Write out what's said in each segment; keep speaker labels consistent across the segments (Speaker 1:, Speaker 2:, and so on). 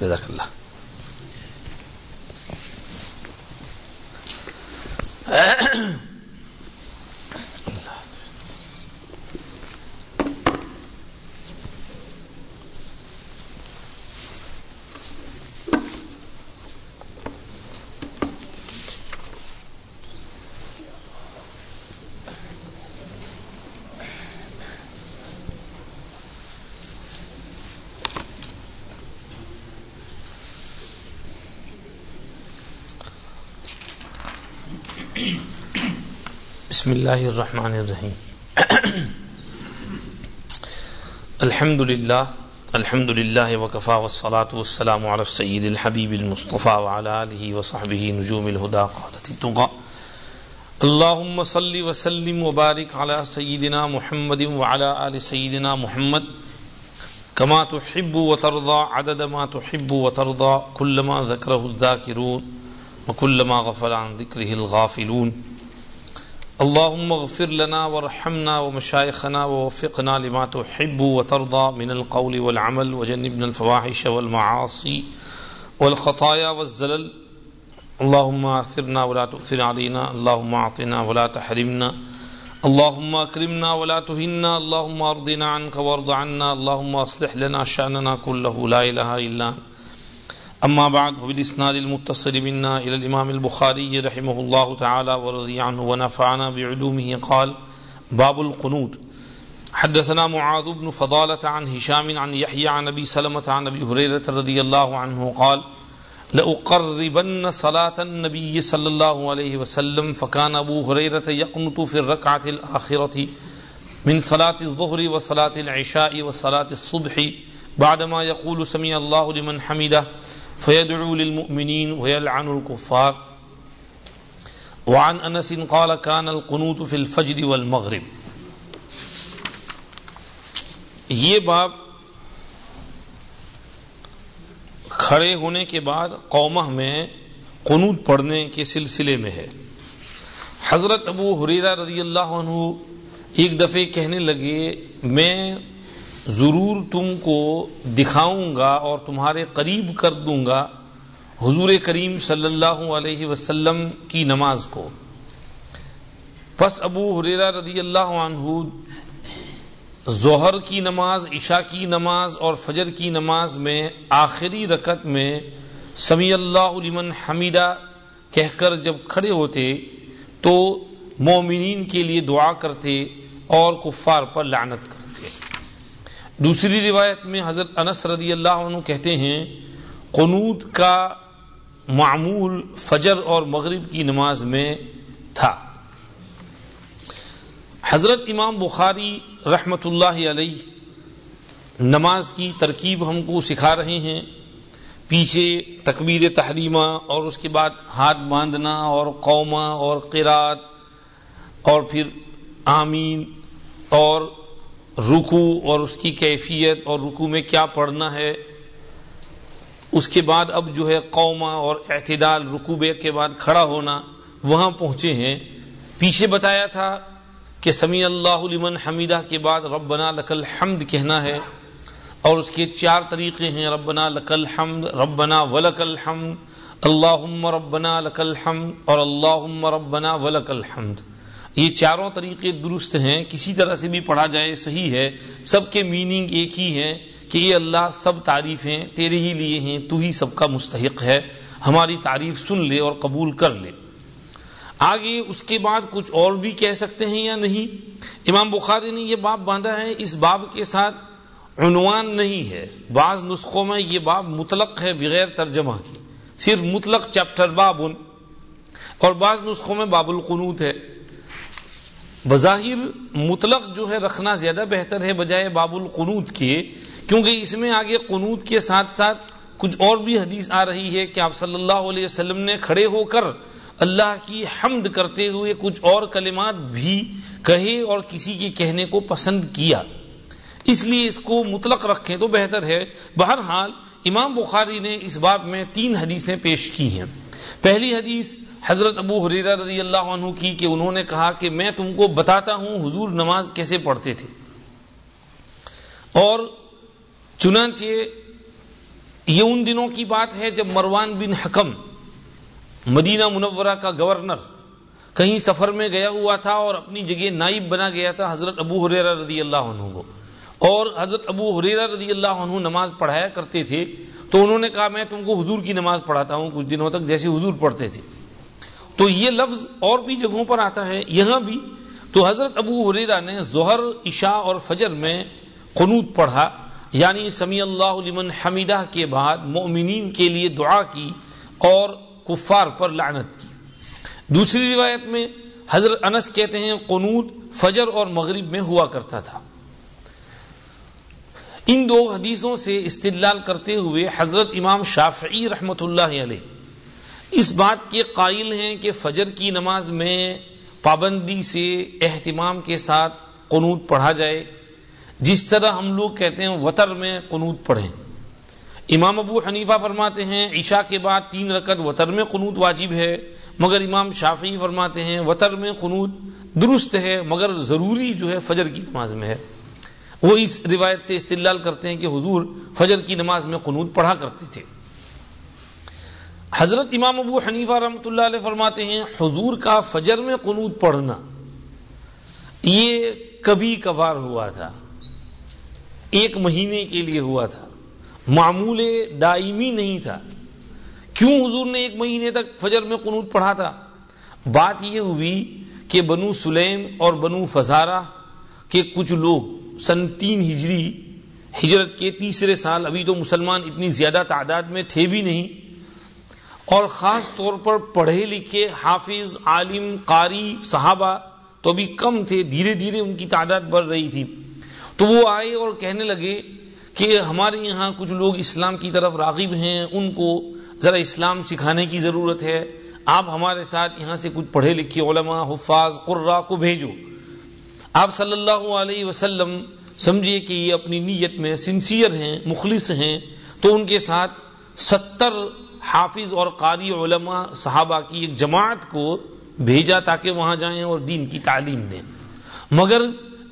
Speaker 1: جزاک اللہ۔ بسم اللہ الرحمن الرحیم۔ الحمد للہ الحمد للہ وکفا والصلاة والسلام على السید الحبیب المصطفى وعلى آلہ وصحبہ نجوم الہدا قالت التقا اللہم صلی وسلم وبارک على سیدنا محمد وعلى آل سیدنا محمد۔ كما تحب وترضى عدد ما تحب وترضى كلما ذكره الذاكرون وكلما غفل عن ذكره الغافلون۔ اللهم اغفر لنا وارحمنا ومشايخنا ووفقنا لما تحب وترضى من القول والعمل وجنبنا الفواحش والمعاصي والخطايا والزلل. اللهم اثرنا ولا تؤثر علينا. اللهم اعطنا ولا تحرمنا. اللهم اكرمنا ولا تهنا. اللهم ارضنا عنك وارض عنا. اللهم اصلح لنا شأننا كله. لا اله الا انت اما بعد وبالاسناد المتصل منا الى الامام البخاري رحمه الله تعالى ورضي عنه ونفعنا بعلومه، قال باب القنوت. حدثنا معاذ بن فضالة عن هشام عن يحيى عن ابي سلمة عن ابي هريرة رضي الله عنه قال لأقربن صلاة النبي صلى الله عليه وسلم، فكان ابو هريرة يقنط في الركعة الآخرة من صلاة الظهر وصلاة العشاء وصلاة الصبح، بعدما يقول سمع الله لمن حمده. فيدعو للمؤمنين ويلعن الكفار. وعن انس قال كان القنوت في الفجر والمغرب. یہ باب کھڑے ہونے کے بعد قومہ میں قنوت پڑھنے کے سلسلے میں ہے۔ حضرت ابو حریرہ رضی اللہ عنہ ایک دفعے کہنے لگے، میں ضرور تم کو دکھاؤں گا اور تمہارے قریب کر دوں گا حضور کریم صلی اللہ علیہ وسلم کی نماز کو۔ پس ابو حریرہ رضی اللہ عنہ ظہر کی نماز، عشاء کی نماز اور فجر کی نماز میں آخری رکت میں سمی اللہ لمن حمیدہ کہہ کر جب کھڑے ہوتے تو مومنین کے لیے دعا کرتے اور کفار پر لعنت کرتے دوسری روایت میں حضرت انس رضی اللہ عنہ کہتے ہیں، قنوت کا معمول فجر اور مغرب کی نماز میں تھا۔ حضرت امام بخاری رحمت اللہ علیہ نماز کی ترکیب ہم کو سکھا رہے ہیں۔ پیچھے تکبیر تحریمہ اور اس کے بعد ہاتھ باندھنا اور قومہ اور قرات اور پھر آمین اور رکو اور اس کی کیفیت اور رکو میں کیا پڑھنا ہے۔ اس کے بعد اب جو ہے قوما اور اعتدال رکوبے کے بعد کھڑا ہونا، وہاں پہنچے ہیں۔ پیچھے بتایا تھا کہ سمی اللہ لمن حمیدہ کے بعد ربنا لکل حمد کہنا ہے۔ اور اس کے چار طریقے ہیں۔ ربنا لکل حمد ربنا ولک الحمد اللہ ربنا لکل حمد اور اللہ ربنا ولک الحمد۔ یہ چاروں طریقے درست ہیں، کسی طرح سے بھی پڑھا جائے صحیح ہے، سب کے میننگ ایک ہی ہے کہ یہ اللہ سب تعریفیں تیرے ہی لیے ہیں، تو ہی سب کا مستحق ہے، ہماری تعریف سن لے اور قبول کر لے۔ آگے اس کے بعد کچھ اور بھی کہہ سکتے ہیں یا نہیں؟ امام بخاری نے یہ باب باندھا ہے، اس باب کے ساتھ عنوان نہیں ہے۔ بعض نسخوں میں یہ باب مطلق ہے بغیر ترجمہ کی۔ صرف مطلق چیپٹر باب اور بعض نسخوں میں باب القنوت ہے۔ بظاہر مطلق جو ہے رکھنا زیادہ بہتر ہے بجائے باب القنوت کے، کیونکہ اس میں آگے قنوت کے ساتھ ساتھ کچھ اور بھی حدیث آ رہی ہے کہ آپ صلی اللہ علیہ وسلم نے کھڑے ہو کر اللہ کی حمد کرتے ہوئے کچھ اور کلمات بھی کہے اور کسی کے کہنے کو پسند کیا۔ اس لیے اس کو مطلق رکھیں تو بہتر ہے۔ بہرحال امام بخاری نے اس باب میں تین حدیثیں پیش کی ہیں۔ پہلی حدیث حضرت ابو حریرہ رضی اللہ عنہ کی کہ انہوں نے کہا کہ میں تم کو بتاتا ہوں حضور نماز کیسے پڑھتے تھے۔ اور چنانچہ یہ ان دنوں کی بات ہے جب مروان بن حکم مدینہ منورہ کا گورنر کہیں سفر میں گیا ہوا تھا اور اپنی جگہ نائب بنا گیا تھا حضرت ابو حریرہ رضی اللہ عنہ کو۔ اور حضرت ابو حریرہ رضی اللہ عنہ نماز پڑھایا کرتے تھے تو انہوں نے کہا میں تم کو حضور کی نماز پڑھاتا ہوں کچھ دنوں تک جیسے حضور پڑھتے تھے۔ تو یہ لفظ اور بھی جگہوں پر آتا ہے، یہاں بھی۔ تو حضرت ابو حریرہ نے ظہر، عشاء اور فجر میں قنوت پڑھا یعنی سمیع اللہ لمن حمیدہ کے بعد مؤمنین کے لیے دعا کی اور کفار پر لعنت کی۔ دوسری روایت میں حضرت انس کہتے ہیں، قنوت فجر اور مغرب میں ہوا کرتا تھا۔ ان دو حدیثوں سے استدلال کرتے ہوئے حضرت امام شافعی رحمت اللہ علیہ اس بات کے قائل ہیں کہ فجر کی نماز میں پابندی سے اہتمام کے ساتھ قنوت پڑھا جائے۔ جس طرح ہم لوگ کہتے ہیں وطر میں قنوت پڑھیں۔ امام ابو حنیفہ فرماتے ہیں، عشاء کے بعد تین رکعت وطر میں قنوت واجب ہے، مگر امام شافعی فرماتے ہیں وطر میں قنوت درست ہے، مگر ضروری جو ہے فجر کی نماز میں ہے۔ وہ اس روایت سے استدلال کرتے ہیں کہ حضور فجر کی نماز میں قنوت پڑھا کرتے تھے۔ حضرت امام ابو حنیفہ رحمۃ اللہ علیہ فرماتے ہیں، حضور کا فجر میں قنوت پڑھنا، یہ کبھی کبھار ہوا تھا، ایک مہینے کے لیے ہوا تھا، معمول دائمی نہیں تھا۔ کیوں حضور نے ایک مہینے تک فجر میں قنوت پڑھا تھا؟ بات یہ ہوئی کہ بنو سلیم اور بنو فزارہ کے کچھ لوگ سن تین ہجری، ہجرت کے تیسرے سال ابھی تو مسلمان اتنی زیادہ تعداد میں تھے بھی نہیں اور خاص طور پر پڑھے لکھے حافظ، عالم، قاری، صحابہ تو ابھی کم تھے، دھیرے دھیرے ان کی تعداد بڑھ رہی تھی۔ تو وہ آئے اور کہنے لگے کہ ہمارے یہاں کچھ لوگ اسلام کی طرف راغب ہیں، ان کو ذرا اسلام سکھانے کی ضرورت ہے۔ آپ ہمارے ساتھ یہاں سے کچھ پڑھے لکھے علماء، حفاظ، قرا کو بھیجو۔ آپ صلی اللہ علیہ وسلم سمجھیے کہ یہ اپنی نیت میں سنسیئر ہیں، مخلص ہیں، تو ان کے ساتھ ستر حافظ اور قاری علماء صحابہ کی ایک جماعت کو بھیجا تاکہ وہاں جائیں اور دین کی تعلیم دیں مگر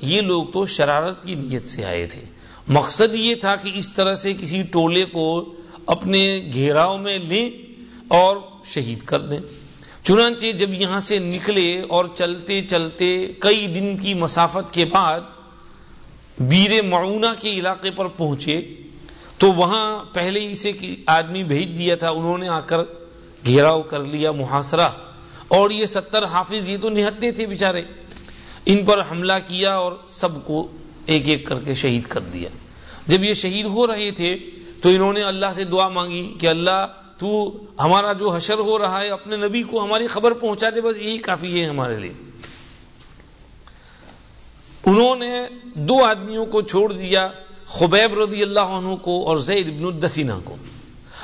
Speaker 1: یہ لوگ تو شرارت کی نیت سے آئے تھے۔ مقصد یہ تھا کہ اس طرح سے کسی ٹولے کو اپنے گھیراؤ میں لیں اور شہید کر دیں۔ چنانچہ جب یہاں سے نکلے اور چلتے چلتے کئی دن کی مسافت کے بعد، بیر معونہ کے علاقے پر پہنچے۔ تو وہاں پہلے ہی سے آدمی بھیج دیا تھا، انہوں نے آ کر گھیراؤ کر لیا محاصرہ۔ اور یہ ستر حافظ یہ تو نہتے تھے بےچارے ان پر حملہ کیا اور سب کو ایک ایک کر کے شہید کر دیا۔ جب یہ شہید ہو رہے تھے تو انہوں نے اللہ سے دعا مانگی کہ اللہ، تو ہمارا جو حشر ہو رہا ہے، اپنے نبی کو ہماری خبر پہنچا دے، بس یہی کافی ہے ہمارے لیے۔ انہوں نے دو آدمیوں کو چھوڑ دیا۔ خبیب رضی اللہ عنہ کو اور زید ابن الدسینہ کو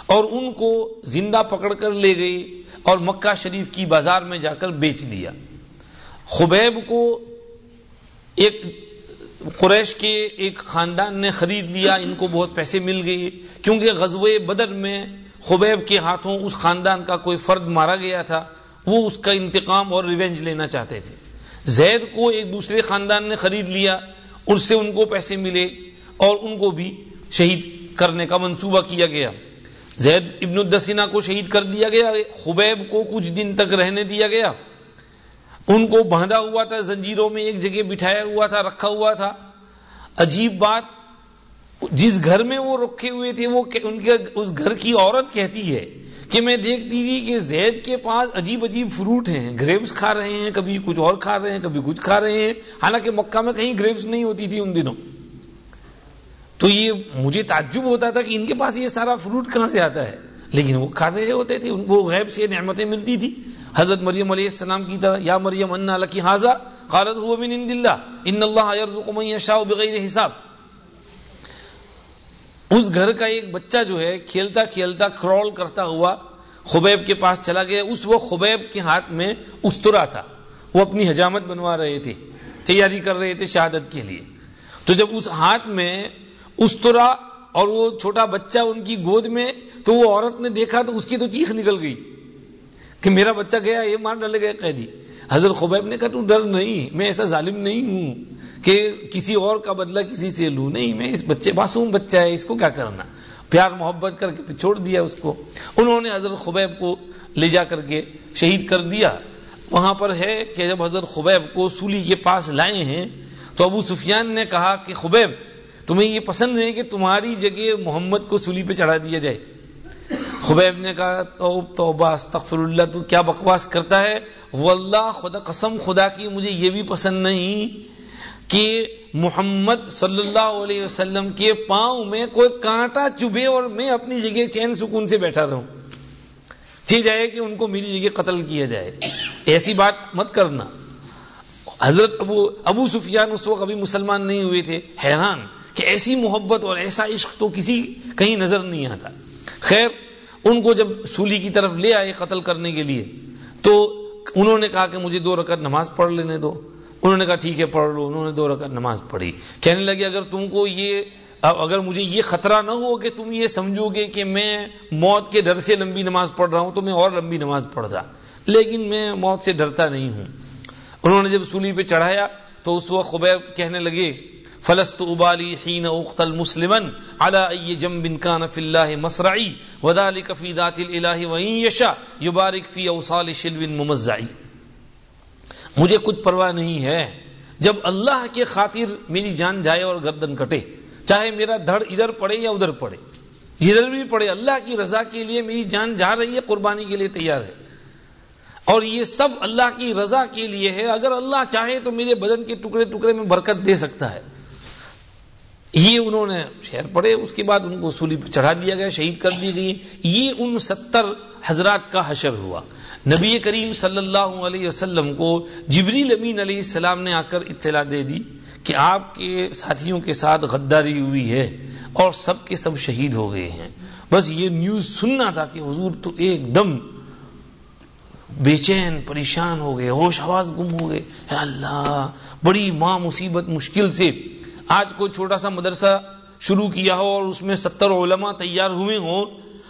Speaker 1: اور ان کو زندہ پکڑ کر لے گئی اور مکہ شریف کی بازار میں جا کر بیچ دیا۔ خبیب کو ایک قریش کے ایک خاندان نے خرید لیا، ان کو بہت پیسے مل گئے۔ کیونکہ غزوہ بدر میں خبیب کے ہاتھوں اس خاندان کا کوئی فرد مارا گیا تھا، وہ اس کا انتقام اور ریونج لینا چاہتے تھے۔ زید کو ایک دوسرے خاندان نے خرید لیا اس سے ان کو پیسے ملے۔ اور ان کو بھی شہید کرنے کا منصوبہ کیا گیا۔ زید ابن الدسینہ کو شہید کر دیا گیا، خبیب کو کچھ دن تک رہنے دیا گیا۔ ان کو باندھا ہوا تھا، زنجیروں میں ایک جگہ بٹھایا ہوا تھا، رکھا ہوا تھا۔ عجیب بات، جس گھر میں وہ رکھے ہوئے تھے، وہ ان کے، اس گھر کی عورت کہتی ہے کہ میں دیکھتی تھی کہ زید کے پاس عجیب عجیب فروٹ ہیں گریپس کھا رہے ہیں، کبھی کچھ اور کھا رہے ہیں، کبھی کچھ کھا رہے ہیں۔ حالانکہ مکہ میں کہیں گریپس نہیں ہوتی تھی ان دنوں۔ تو یہ مجھے تعجب ہوتا تھا کہ ان کے پاس یہ سارا فروٹ کہاں سے آتا ہے؟ لیکن وہ کھا رہے ہوتے تھے، وہ غیب سے نعمتیں ملتی تھی حضرت مریم علیہ السلام کی طرح، یا مریم، انا لکی حاضا قالت هو من عند الله ان الله يرزق من يشاء بغیر حساب۔ اس گھر کا ایک بچہ جو ہے، کھیلتا کھیلتا کرول کرتا ہوا خبیب کے پاس چلا گیا۔ اس وقت خبیب کے ہاتھ میں استرا تھا۔ وہ اپنی حجامت بنوا رہے تھے، تیاری کر رہے تھے شہادت کے لیے۔ تو جب اس ہاتھ میں استرا اور وہ چھوٹا بچہ ان کی گود میں تو وہ عورت نے دیکھا تو اس کی تو چیخ نکل گئی کہ میرا بچہ گیا، یہ مار ڈالے گئے قیدی۔ حضرت خبیب نے کہا، تو ڈر نہیں، میں ایسا ظالم نہیں ہوں کہ کسی اور کا بدلہ کسی سے لوں۔ نہیں، میں اس بچے، معصوم بچہ ہے، اس کو کیا کرنا؟ پیار، محبت کر کے چھوڑ دیا اس کو۔ انہوں نے حضرت خبیب کو لے جا کر کے شہید کر دیا۔ وہاں پر ہے کہ جب حضرت خبیب کو سولی کے پاس لائے ہیں تو ابو سفیان نے کہا کہ خبیب تمہیں یہ پسند نہیں کہ تمہاری جگہ محمد کو سولی پہ چڑھا دیا جائے۔ خبیب نے کہا توبہ استغفر اللہ تو کیا بکواس کرتا ہے؟ واللہ، خدا، قسم، خدا کی مجھے یہ بھی پسند نہیں کہ محمد صلی اللہ علیہ وسلم کے پاؤں میں کوئی کانٹا چبھے اور میں اپنی جگہ چین سکون سے بیٹھا رہوں۔ چی جائے کہ ان کو میری جگہ قتل کیا جائے۔ ایسی بات مت کرنا۔ حضرت ابو ابو سفیان اس وقت ابھی مسلمان نہیں ہوئے تھے، حیران۔ کہ ایسی محبت اور ایسا عشق تو کسی کہیں نظر نہیں آتا۔ خیر، ان کو جب سولی کی طرف لے آئے قتل کرنے کے لیے، تو انہوں نے کہا کہ مجھے دو رکعت نماز پڑھ لینے دو۔ انہوں نے کہا ٹھیک ہے، پڑھ لو۔ انہوں نے دو رکعت نماز پڑھی۔ کہنے لگے، اگر تم کو یہ اگر مجھے یہ خطرہ نہ ہو کہ تم یہ سمجھو گے کہ میں موت کے ڈر سے لمبی نماز پڑھ رہا ہوں، تو میں اور لمبی نماز پڑھتا لیکن میں موت سے ڈرتا نہیں ہوں۔ انہوں نے جب سولی پہ چڑھایا، تو اس وقت خبیب کہنے لگے فلست ابالی حين اقتل مسلما على اي جنب كان في الله مصرعي، وذلك في ذات الاله وان يشاء يبارك في اوصال شلو ممزعي. مجھے کچھ پرواہ نہیں ہے، جب اللہ کے خاطر میری جان جائے اور گردن کٹے، چاہے میرا دھڑ ادھر پڑے یا ادھر پڑے، جدھر بھی پڑے، اللہ کی رضا کے لیے میری جان جا رہی ہے، قربانی کے لیے تیار ہے۔ اور یہ سب اللہ کی رضا کے لیے ہے، اگر اللہ چاہے تو میرے بدن کے ٹکڑے ٹکڑے میں برکت دے سکتا ہے۔ یہ انہوں نے شہر پڑے، اس کے بعد ان کو سولی پہ چڑھا دیا گیا، شہید کر دی گئی۔ یہ ان ستر حضرات کا حشر ہوا۔ نبی کریم صلی اللہ علیہ وسلم کو جبریل امین علیہ السلام نے آ کر اطلاع دے دی کہ آپ کے ساتھیوں کے ساتھ غداری ہوئی ہے اور سب کے سب شہید ہو گئے ہیں۔ بس یہ نیوز سننا تھا کہ حضور تو ایک دم بے چین، پریشان ہو گئے، ہوش آواز گم ہو گئے۔ اللہ، بڑی ماں مصیبت مشکل سے آج کوئی چھوٹا سا مدرسہ شروع کیا ہو اور اس میں ستر علماء تیار ہوئے ہوں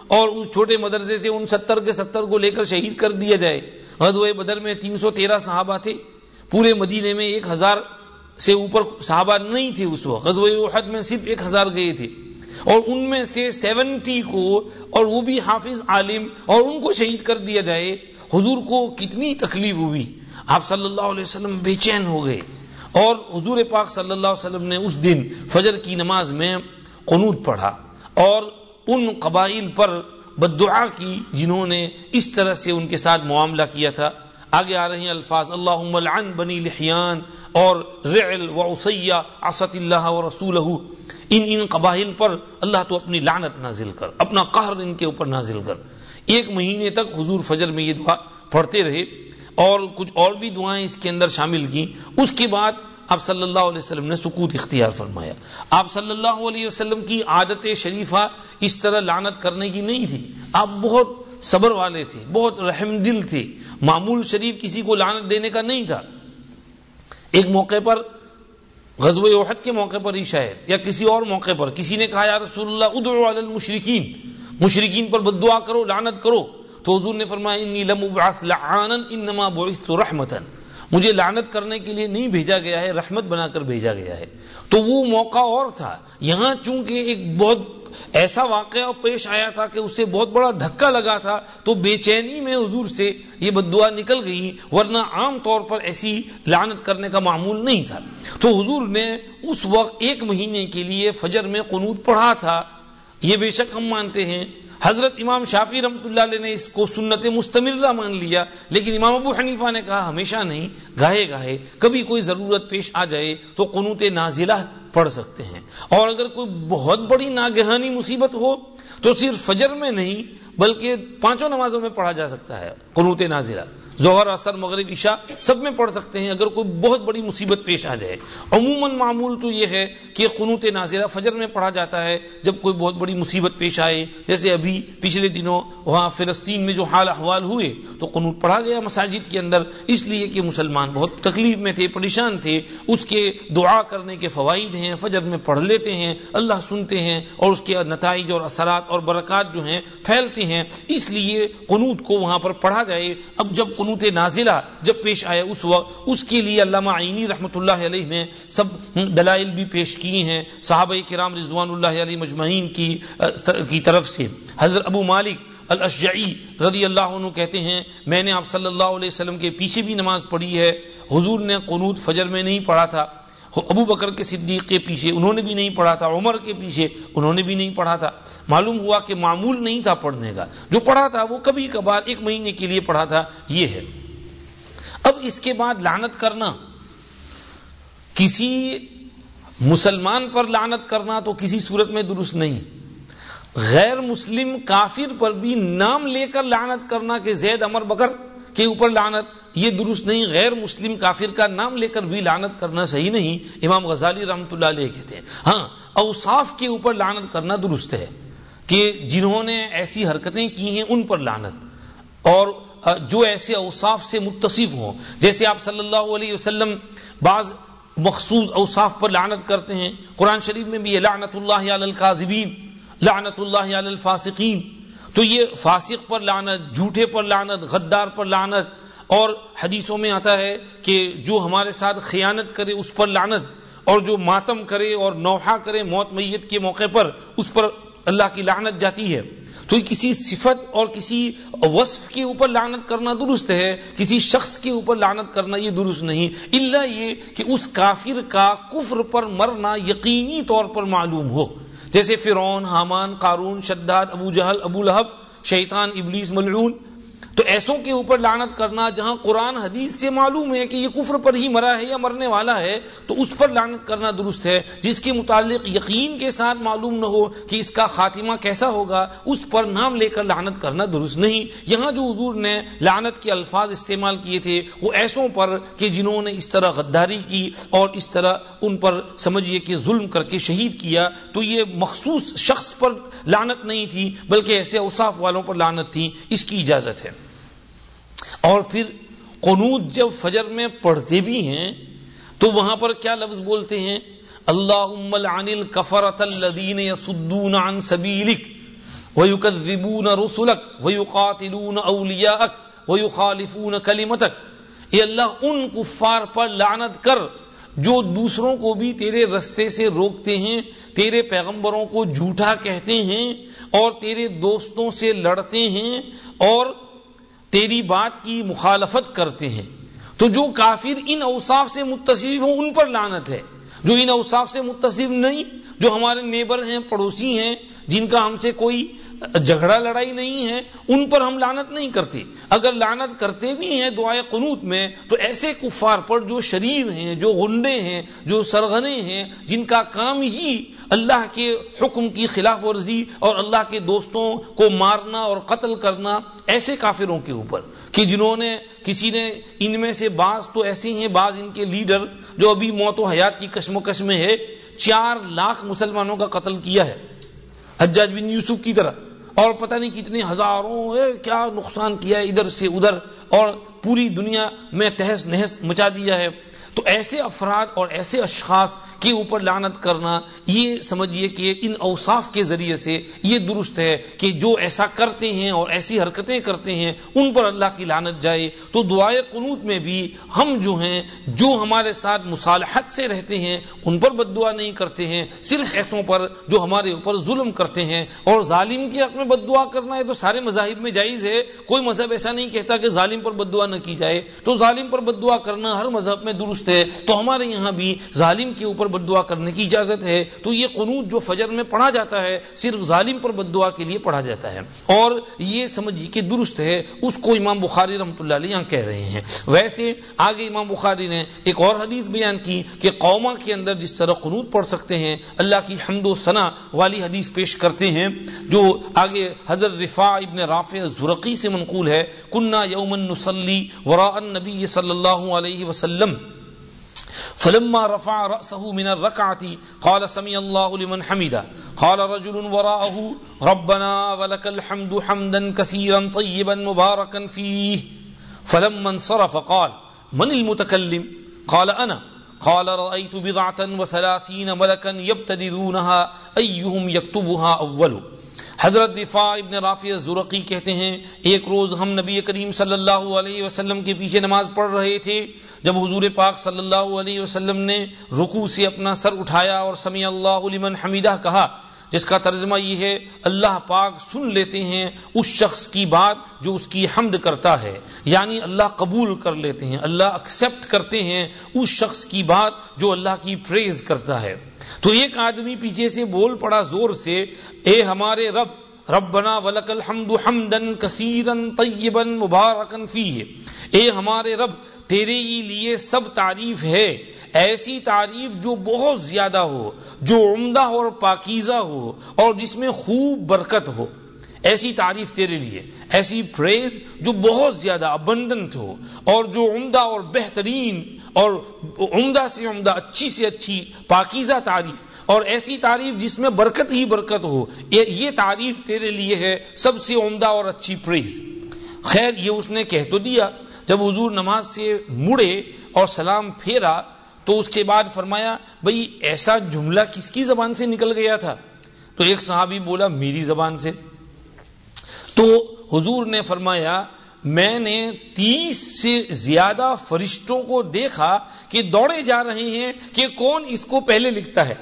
Speaker 1: اور اس چھوٹے مدرسے سے ان ستر کے ستر کو لے کر شہید کر دیا جائے۔ غزوہ بدر میں تین سو تیرہ صحابہ تھے۔ پورے مدینے میں ایک ہزار سے اوپر صحابہ نہیں تھے اس وقت۔ غزوہ احد میں صرف ایک ہزار گئے تھے۔ اور ان میں سے سیونٹی کو اور وہ بھی حافظ عالم اور ان کو شہید کر دیا جائے۔ حضور کو کتنی تکلیف ہوئی۔ آپ صلی اللہ علیہ وسلم بے چین ہو گئے۔ اور حضور پاک صلی اللہ علیہ وسلم نے اس دن فجر کی نماز میں قنوت پڑھا اور ان قبائل پر بدعا کی جنہوں نے اس طرح سے ان کے ساتھ معاملہ کیا تھا۔ آگے آ رہے ہیں الفاظ اللہ لعن بنی لحیان اور رعل و اسیہ اسط اللہ و رسول ان ان قبائل پر اللہ تو اپنی لعنت نازل کر، اپنا قہر ان کے اوپر نازل کر۔ ایک مہینے تک حضور فجر میں یہ دعا پڑھتے رہے۔ اور کچھ اور بھی دعائیں اس کے اندر شامل کی۔ اس کے بعد آپ صلی اللہ علیہ وسلم نے سکوت اختیار فرمایا۔ آپ صلی اللہ علیہ وسلم کی عادت شریفہ اس طرح لانت کرنے کی نہیں تھی۔ آپ بہت صبر والے تھے، بہت رحم دل تھے۔ معمول شریف کسی کو لانت دینے کا نہیں تھا۔ ایک موقع پر غزو احد کے موقع پر ہی شاید، یا کسی اور موقع پر، کسی نے کہا، یا رسول اللہ، ادعو علی المشرکین۔ مشرکین پر بدعا کرو، لعنت کرو۔ تو حضور نے فرمایا، انی لم ابعث لعانا، انما بعثت رحمتا. مجھے لعنت کرنے کے لیے نہیں بھیجا گیا ہے، رحمت بنا کر بھیجا گیا ہے۔ تو وہ موقع اور تھا۔ یہاں چونکہ ایک بہت ایسا واقعہ پیش آیا تھا کہ اسے بہت بڑا دھکا لگا تھا، تو بے چینی میں حضور سے یہ بدعا نکل گئی، ورنہ عام طور پر ایسی لعنت کرنے کا معمول نہیں تھا۔ تو حضور نے اس وقت ایک مہینے کے لیے فجر میں قنوت پڑھا تھا۔ یہ بے شک ہم مانتے ہیں حضرت امام شافی رحمۃ اللہ علیہ نے اس کو سنت مستمرہ مان لیا، لیکن امام ابو حنیفہ نے کہا، ہمیشہ نہیں، گاہے گاہے، کبھی کوئی ضرورت پیش آ جائے تو قنوت نازلہ پڑھ سکتے ہیں۔ اور اگر کوئی بہت بڑی ناگہانی مصیبت ہو تو صرف فجر میں نہیں، بلکہ پانچوں نمازوں میں پڑھا جا سکتا ہے، قنوت نازلہ۔ ظہر اثر مغرب، عشاء سب میں پڑھ سکتے ہیں، اگر کوئی بہت بڑی مصیبت پیش آ جائے۔ عموماً معمول تو یہ ہے کہ قنوت نازرہ فجر میں پڑھا جاتا ہے، جب کوئی بہت بڑی مصیبت پیش آئے۔ جیسے ابھی پچھلے دنوں وہاں فلسطین میں جو حال احوال ہوئے، تو قنوت پڑھا گیا مساجد کے اندر۔ اس لیے کہ مسلمان بہت تکلیف میں تھے، پریشان تھے۔ اس کے دعا کرنے کے فوائد ہیں، فجر میں پڑھ لیتے ہیں، اللہ سنتے ہیں اور اس کے نتائج اور اثرات اور برکات جو ہیں پھیلتے ہیں۔ اس لیے قنوت کو وہاں پر پڑھا جائے۔ اب جب قنوت نازلہ جب پیش آیا اس وقت، اس کے لیے علامہ عینی رحمۃ اللہ علیہ نے سب دلائل بھی پیش کیے ہیں، صحابہ کرام رضوان اللہ علیہ مجمعین کی کی طرف سے۔ حضرت ابو مالک الاشجعی رضی اللہ عنہ کہتے ہیں، میں نے آپ صلی اللہ علیہ وسلم کے پیچھے بھی نماز پڑھی ہے، حضور نے قنوت فجر میں نہیں پڑھا تھا۔ ابو بکر کے صدیق کے پیچھے انہوں نے بھی نہیں پڑھا تھا، عمر کے پیچھے انہوں نے بھی نہیں پڑھا تھا۔ معلوم ہوا کہ معمول نہیں تھا پڑھنے کا۔ جو پڑھا تھا وہ کبھی کبھار ایک مہینے کے لیے پڑھا تھا، یہ ہے۔ اب اس کے بعد لانت کرنا۔ کسی مسلمان پر لانت کرنا تو کسی صورت میں درست نہیں۔ غیر مسلم کافر پر بھی نام لے کر لانت کرنا کہ زید امر بکر کے اوپر لانت یہ درست نہیں، غیر مسلم کافر کا نام لے کر بھی لانت کرنا صحیح نہیں۔ امام غزالی رحمۃ اللہ علیہ کہتے ہیں ہاں اوصاف کے اوپر لانت کرنا درست ہے کہ جنہوں نے ایسی حرکتیں کی ہیں ان پر لانت اور جو ایسے اوصاف سے متصف ہوں، جیسے آپ صلی اللہ علیہ وسلم بعض مخصوص اوصاف پر لانت کرتے ہیں، قرآن شریف میں بھی لعنت اللہ علی القاذبین لعنت اللہ علی الفاسقین۔ تو یہ فاسق پر لعنت، جھوٹے پر لعنت، غدار پر لعنت، اور حدیثوں میں آتا ہے کہ جو ہمارے ساتھ خیانت کرے اس پر لعنت، اور جو ماتم کرے اور نوحہ کرے موت میت کے موقع پر اس پر اللہ کی لعنت جاتی ہے۔ تو کسی صفت اور کسی وصف کے اوپر لعنت کرنا درست ہے، کسی شخص کے اوپر لعنت کرنا یہ درست نہیں۔ اللہ یہ کہ اس کافر کا کفر پر مرنا یقینی طور پر معلوم ہو۔ جیسے فرعون حامان قارون شداد ابو جہل ابو لہب شیطان ابلیس ملعون تو ایسوں کے اوپر لانت کرنا جہاں قرآن حدیث سے معلوم ہے کہ یہ کفر پر ہی مرا ہے یا مرنے والا ہے، تو اس پر لانت کرنا درست ہے، جس کے متعلق یقین کے ساتھ معلوم نہ ہو کہ اس کا خاتمہ کیسا ہوگا، اس پر نام لے کر لانت کرنا درست نہیں۔ یہاں جو حضور نے لانت کے الفاظ استعمال کیے تھے، وہ ایسوں پر کہ جنہوں نے اس طرح غداری کی اور اس طرح ان پر سمجھیے کہ ظلم کر کے شہید کیا، تو یہ مخصوص شخص پر لانت نہیں تھی، بلکہ ایسے اوصاف والوں پر لانت تھی۔ اس کی اجازت ہے۔ اور پھر قنوت جب فجر میں پڑھتے بھی ہیں، تو وہاں پر کیا لفظ بولتے ہیں؟ اللہ عن الكفرت الذین یصدون عن سبیلک ویکذبون رسلک ویقاتلون اولیاءک ویخالفون کلمتک۔ اے اللہ، ان کفار پر لعنت کر، جو دوسروں کو بھی تیرے رستے سے روکتے ہیں، تیرے پیغمبروں کو جھوٹا کہتے ہیں، اور تیرے دوستوں سے لڑتے ہیں، اور تیری بات کی مخالفت کرتے ہیں۔ تو جو کافر ان اوصاف سے متصف ہوں، ان پر لانت ہے۔ جو ان اوصاف سے متصف نہیں، جو ہمارے نیبر ہیں، پڑوسی ہیں، جن کا ہم سے کوئی جھگڑا لڑائی نہیں ہے، ان پر ہم لانت نہیں کرتے۔ اگر لانت کرتے بھی ہیں دعائے قنوت میں، تو ایسے کفار پر جو شریر ہیں، جو غنڈے ہیں، جو سرغنے ہیں، جن کا کام ہی اللہ کے حکم کی خلاف ورزی اور اللہ کے دوستوں کو مارنا اور قتل کرنا ایسے کافروں کے اوپر۔ کہ جنہوں نے، کسی نے ان میں سے بعض تو ایسے ہیں، بعض ان کے لیڈر جو ابھی موت و حیات کی کشم و کش میں ہے، چار لاکھ مسلمانوں کا قتل کیا ہے۔ حجاج بن یوسف کی طرح۔ اور پتہ نہیں کتنے ہزاروں کیا نقصان کیا ہے ادھر سے ادھر۔ اور پوری دنیا میں تہس نہس مچا دیا ہے۔ تو ایسے افراد اور ایسے اشخاص کے اوپر لانت کرنا، یہ سمجھیے کہ ان اوصاف کے ذریعے سے یہ درست ہے کہ جو ایسا کرتے ہیں اور ایسی حرکتیں کرتے ہیں، ان پر اللہ کی لانت جائے۔ تو دعائے قنوت میں بھی ہم جو ہیں، جو ہمارے ساتھ مصالحت سے رہتے ہیں، ان پر بد دعا نہیں کرتے ہیں۔ صرف ایسوں پر جو ہمارے اوپر ظلم کرتے ہیں۔ اور ظالم کے حق میں بد دعا کرنا ہے تو سارے مذاہب میں جائز ہے۔ کوئی مذہب ایسا نہیں کہتا کہ ظالم پر بد دعا نہ کی جائے۔ تو ظالم پر بد دعا کرنا ہر مذہب میں درست ہے، تو ہمارے یہاں بھی ظالم کے اوپر بد دعا کرنے کی اجازت ہے۔ تو یہ قنوت جو فجر میں پڑھا جاتا ہے، صرف ظالم پر بد دعا کے لیے پڑھا جاتا ہے۔ اور یہ سمجھیے کہ درست ہے، اس کو امام بخاری رحمۃ اللہ علیہ یہاں کہہ رہے ہیں۔ ویسے آگے امام بخاری نے ایک اور حدیث بیان کی کہ قوما کے اندر جس طرح قنوت پڑھ سکتے ہیں، اللہ کی حمد و ثنا والی حدیث پیش کرتے ہیں، جو آگے حضرت رفا ابن رافع زرقی سے منقول ہے۔ کنہ یومن نسلی ورا النبی صلی اللہ علیہ وسلم۔ فلما رفع رأسه من الركعة قال سمي الله لمن حمده. قال رجل وراءه ربنا ولك الحمد حمدا كثيرا طيبا مباركا فيه. فلما انصرف قال من المتكلم؟ قال أنا. قال رأيت بضعة وثلاثين ملكا يبتدرونها أيهم يكتبها أول. حضرت دفاع ابن رافع زرقی کہتے ہیں، ایک روز ہم نبی کریم صلی اللہ علیہ وسلم کے پیچھے نماز پڑھ رہے تھے جب حضور پاک صلی اللہ علیہ وسلم نے رکو سے اپنا سر اٹھایا اور سمی اللہ لمن حمیدہ کہا، جس کا ترجمہ یہ ہے، اللہ پاک سن لیتے ہیں اس شخص کی بات جو اس کی حمد کرتا ہے یعنی اللہ قبول کر لیتے ہیں، اللہ ایکسپٹ کرتے ہیں اس شخص کی بات جو اللہ کی پریز کرتا ہے۔ تو ایک آدمی پیچھے سے بول پڑا زور سے، اے ہمارے رب، ربنا ولک الحمد حمدن کثیرن طیبن مبارکن فیہ۔ اے ہمارے رب تیرے ہی لیے سب تعریف ہے، ایسی تعریف جو بہت زیادہ ہو، جو عمدہ اور پاکیزہ ہو، اور جس میں خوب برکت ہو۔ ایسی تعریف تیرے لیے، ایسی پریز جو بہت زیادہ ابنڈنٹ ہو، اور جو عمدہ اور بہترین، اور عمدہ سے عمدہ، اچھی سے اچھی، پاکیزہ تعریف۔ اور ایسی تعریف جس میں برکت ہی برکت ہو یہ تعریف تیرے لیے ہے سب سے عمدہ اور اچھی پریز۔ خیر، یہ اس نے کہہ تو دیا۔ جب حضور نماز سے مڑے اور سلام پھیرا تو اس کے بعد فرمایا، بھئی ایسا جملہ کس کی زبان سے نکل گیا تھا؟ تو ایک صحابی بولا، میری زبان سے۔ تو حضور نے فرمایا، میں نے تیس سے زیادہ فرشتوں کو دیکھا کہ دوڑے جا رہے ہیں کہ کون اس کو پہلے لکھتا ہے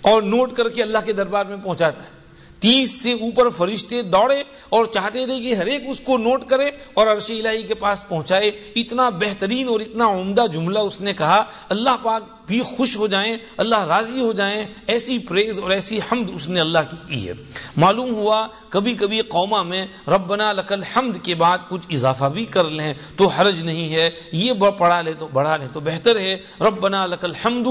Speaker 1: اور نوٹ کر کے اللہ کے دربار میں پہنچاتا ہے۔ تیس سے اوپر فرشتے دوڑے اور چاہتے تھے کہ ہر ایک اس کو نوٹ کرے اور عرش الہی کے پاس پہنچائے۔ اتنا بہترین اور اتنا عمدہ جملہ اس نے کہا۔ اللہ پاک بھی خوش ہو جائیں، اللہ راضی ہو جائیں۔ ایسی پریز اور ایسی حمد اس نے اللہ کی کی ہے۔ معلوم ہوا کبھی کبھی قوما میں ربنا لکل حمد کے بعد کچھ اضافہ بھی کر لیں تو حرج نہیں ہے۔ یہ پڑھا لے تو بڑھا لے تو بہتر ہے۔ ربنا لکل حمد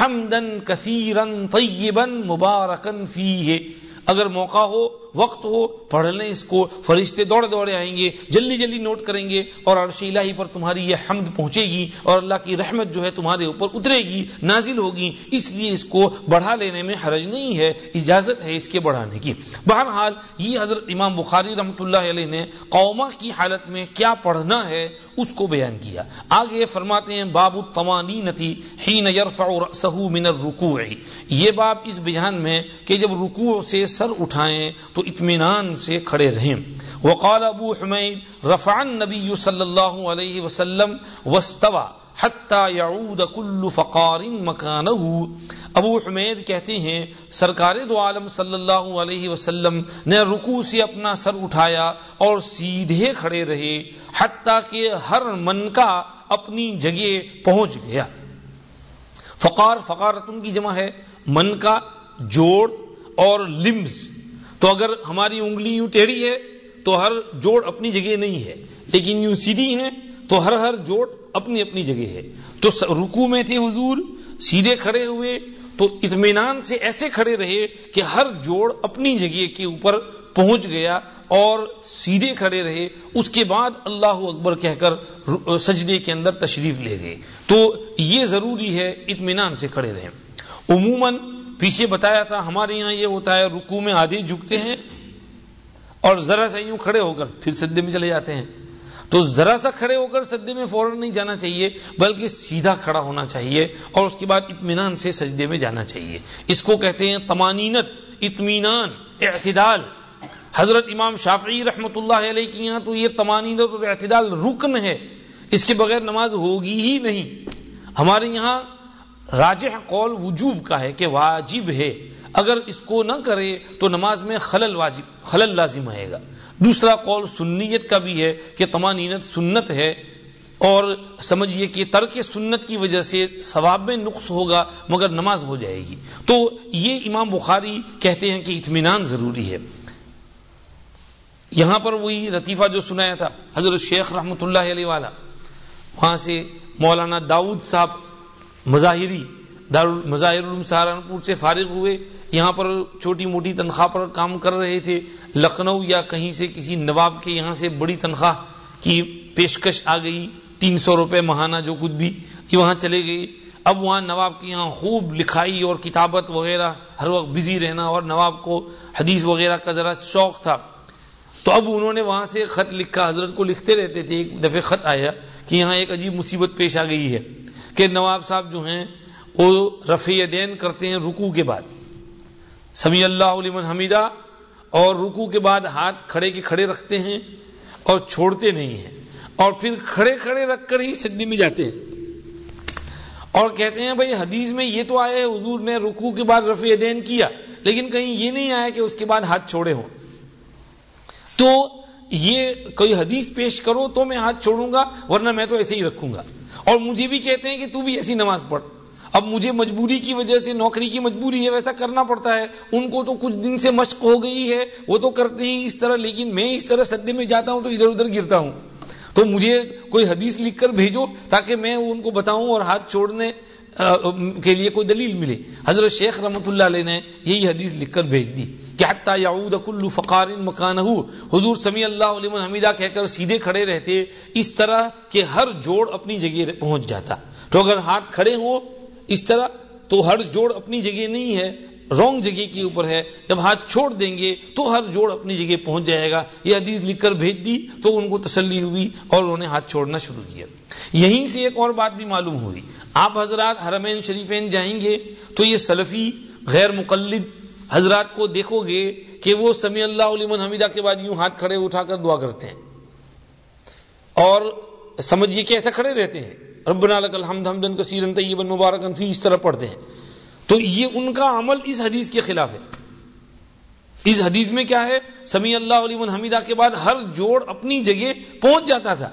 Speaker 1: حمدن کثیرن طیبن مبارکن فیہ۔ اگر موقع ہو وقت ہو، پڑھ لیں اس کو، فرشتے دوڑے دوڑے آئیں گے، جلدی جلدی نوٹ کریں گے اور عرش الہی پر تمہاری یہ حمد پہنچے گی اور اللہ کی رحمت جو ہے تمہارے اوپر اترے گی، نازل ہوگی۔ اس لیے اس کو بڑھا لینے میں حرج نہیں ہے، اجازت ہے اس کے بڑھانے کی۔ بہرحال یہ حضرت امام بخاری رحمۃ اللہ علیہ نے قوما کی حالت میں کیا پڑھنا ہے اس کو بیان کیا۔ آگے فرماتے ہیں، باب التمانینتی حین یرفع رأسه من الرکوع۔ یہ باب اس بیان میں کہ جب رکوع سے سر اٹھائیں تو اطمینان سے کھڑے رہیں۔ وقال ابو حمید، رفع النبی صلی اللہ علیہ وسلم واستوى حتى يعود كل فقار مكانه۔ ابو حمید کہتے ہیں، سرکار دو عالم صلی اللہ علیہ وسلم نے رکوع سے اپنا سر اٹھایا اور سیدھے کھڑے رہے حتیٰ کہ ہر من کا اپنی جگہ پہنچ گیا۔ فقار فقارتن کی جمع ہے من کا جوڑ اور لمز۔ تو اگر ہماری انگلی یوں ٹیڑھی ہے تو ہر جوڑ اپنی جگہ نہیں ہے، لیکن یوں سیدھی ہے تو ہر ہر جوڑ اپنی اپنی جگہ ہے۔ تو رکو میں تھے حضور، سیدھے کھڑے ہوئے، تو اطمینان سے ایسے کھڑے رہے کہ ہر جوڑ اپنی جگہ کے اوپر پہنچ گیا اور سیدھے کھڑے رہے۔ اس کے بعد اللہ اکبر کہہ کر سجدے کے اندر تشریف لے گئے۔ تو یہ ضروری ہے اطمینان سے کھڑے رہے عموماً پیچھے بتایا تھا، ہمارے یہاں یہ ہوتا ہے رکو میں آدھی جھکتے ہیں اور ذرا سا یوں کھڑے ہو کر پھر سدے میں چلے جاتے ہیں۔ تو ذرا سا کھڑے ہو کر سجدے میں فوراً نہیں جانا چاہیے، بلکہ سیدھا کھڑا ہونا چاہیے اور اس کے بعد اطمینان سے سجدے میں جانا چاہیے۔ اس کو کہتے ہیں تمانینت اطمینان، اعتدال۔ حضرت امام شافعی رحمت اللہ علیہ کی یہاں تو یہ تمانینت اور اعتدال رکن ہے۔ اس کے بغیر نماز ہوگی ہی نہیں۔ ہمارے یہاں راجح قول وجوب کا ہے کہ واجب ہے۔ اگر اس کو نہ کرے تو نماز میں خلل واجب، خلل لازم آئے گا۔ دوسرا قول سنیت کا بھی ہے کہ تمانینت سنت ہے۔ اور سمجھیے کہ ترک سنت کی وجہ سے ثواب میں نقص ہوگا، مگر نماز ہو جائے گی۔ تو یہ امام بخاری کہتے ہیں کہ اطمینان ضروری ہے۔ یہاں پر وہی لطیفہ جو سنایا تھا، حضرت شیخ رحمۃ اللہ علیہ والا۔ وہاں سے مولانا داؤد صاحب مظاہری دار مظاہر سہارنپور سے فارغ ہوئے، یہاں پر چھوٹی موٹی تنخواہ پر کام کر رہے تھے۔ لکھنؤ یا کہیں سے کسی نواب کے یہاں سے بڑی تنخواہ کی پیشکش آ گئی، تین سو روپے ماہانہ جو کچھ بھی، کہ وہاں چلے گئے۔ اب وہاں نواب کے یہاں خوب لکھائی اور کتابت وغیرہ، ہر وقت بزی رہنا اور نواب کو حدیث وغیرہ کا ذرا شوق تھا۔ تو اب انہوں نے وہاں سے خط لکھا، حضرت کو لکھتے رہتے تھے، ایک دفعہ خط آیا کہ یہاں ایک عجیب مصیبت پیش آ گئی ہے۔ کہ نواب صاحب جو ہیں، وہ رفیع دین کرتے ہیں رکو کے بعد۔ سمی اللہ علیہ حمیدہ، اور رکو کے بعد ہاتھ کھڑے کے کھڑے رکھتے ہیں اور چھوڑتے نہیں ہیں۔ اور پھر کھڑے کھڑے رکھ کر ہی سجدے میں جاتے ہیں۔ اور کہتے ہیں، بھائی حدیث میں یہ تو آئے حضور نے رکو کے بعد رفع دین کیا، لیکن کہیں یہ نہیں آیا کہ اس کے بعد ہاتھ چھوڑے ہوں۔ تو یہ کوئی حدیث پیش کرو تو میں ہاتھ چھوڑوں گا، ورنہ میں تو ایسے ہی رکھوں گا۔ اور مجھے بھی کہتے ہیں کہ تو بھی ایسی نماز پڑھ۔ اب مجھے مجبوری کی وجہ سے نوکری کی مجبوری ہے، ویسا کرنا پڑتا ہے۔ ان کو تو کچھ دن سے مشق ہو گئی ہے، وہ تو کرتے ہیں اس طرح، لیکن میں اس طرح سدے میں جاتا ہوں تو ادھر ادھر گرتا ہوں۔ تو مجھے کوئی حدیث لکھ کر بھیجو تاکہ میں ان کو بتاؤں اور ہاتھ چھوڑنے کے لیے کوئی دلیل ملے۔ حضرت شیخ رحمت اللہ علیہ نے یہی حدیث لکھ کر بھیج دی۔ کہ یعود کل فقار مکان حضور سمی اللہ علیہ حمیدہ کہہ کر سیدھے کھڑے رہتے، اس طرح کہ ہر جوڑ اپنی جگہ پہنچ جاتا۔ تو اگر ہاتھ کھڑے ہوں اس طرح تو ہر جوڑ اپنی جگہ نہیں ہے، رونگ جگہ کے اوپر ہے۔ جب ہاتھ چھوڑ دیں گے تو ہر جوڑ اپنی جگہ پہنچ جائے گا۔ یہ حدیث لکھ کر بھیج دی تو ان کو تسلی ہوئی اور انہوں نے ہاتھ چھوڑنا شروع کیا۔ یہیں سے ایک اور بات بھی معلوم ہوئی۔ آپ حضرات حرمین شریفین جائیں گے تو یہ سلفی غیر مقلد حضرات کو دیکھو گے کہ وہ سمی اللہ علیہ حمیدہ کے بعد یوں ہاتھ کھڑے اٹھا کر دعا کرتے ہیں۔ اور سمجھیے کہ ایسا کھڑے رہتے ہیں۔ ربنا لک الحمد حمدن کثیرا طیبا مبارکا فی اس طرح پڑھتے ہیں۔ تو یہ ان کا عمل اس حدیث کے خلاف ہے۔ اس حدیث میں کیا ہے؟ سمی اللہ علیہ حمیدہ کے بعد ہر جوڑ اپنی جگہ پہنچ جاتا تھا۔